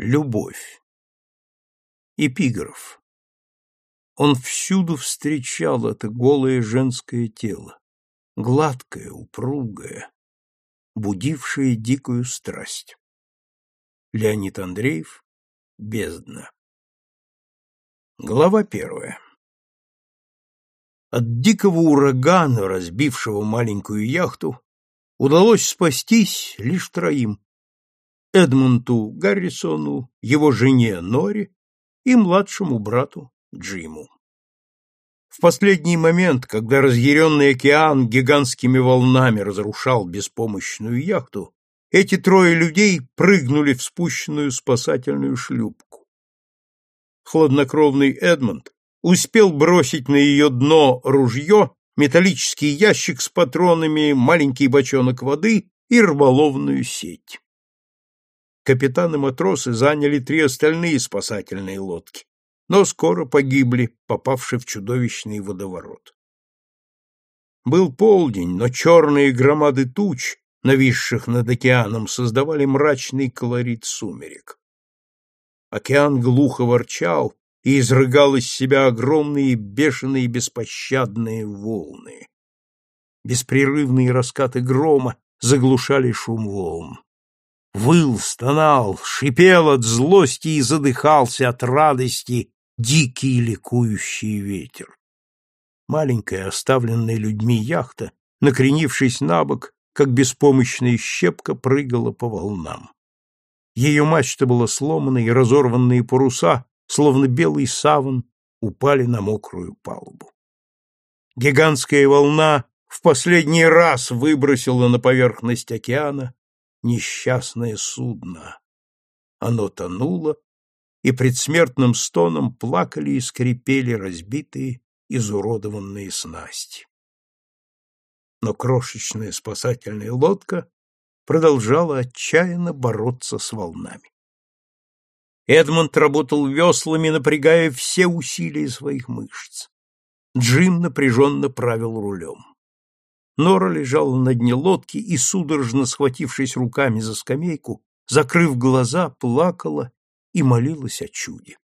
Любовь. Эпиграф. Он всюду встречал это голое женское тело, гладкое, упругое, будившее дикую страсть. Леонид Андреев. Бездна. Глава первая. От дикого урагана, разбившего маленькую яхту, удалось спастись лишь троим Эдмунту Гаррисону, его жене Нори и младшему брату Джиму. В последний момент, когда разъяренный океан гигантскими волнами разрушал беспомощную яхту, эти трое людей прыгнули в спущенную спасательную шлюпку. Хладнокровный Эдмунд успел бросить на ее дно ружье, металлический ящик с патронами, маленький бочонок воды и рыболовную сеть капитан и матросы заняли три остальные спасательные лодки, но скоро погибли, попавши в чудовищный водоворот. Был полдень, но черные громады туч, нависших над океаном, создавали мрачный колорит сумерек. Океан глухо ворчал и изрыгал из себя огромные бешеные беспощадные волны. Беспрерывные раскаты грома заглушали шум волн выл, стонал, шипел от злости и задыхался от радости дикий ликующий ветер. Маленькая, оставленная людьми яхта, накренившись на бок, как беспомощная щепка, прыгала по волнам. Ее мачта была сломана, и разорванные паруса, словно белый саван, упали на мокрую палубу. Гигантская волна в последний раз выбросила на поверхность океана несчастное судно. Оно тонуло, и предсмертным стоном плакали и скрипели разбитые, изуродованные снасти. Но крошечная спасательная лодка продолжала отчаянно бороться с волнами. Эдмонд работал веслами, напрягая все усилия своих мышц. Джим напряженно правил рулем. Нора лежала на дне лодки и, судорожно схватившись руками за скамейку, закрыв глаза, плакала и молилась о чуде.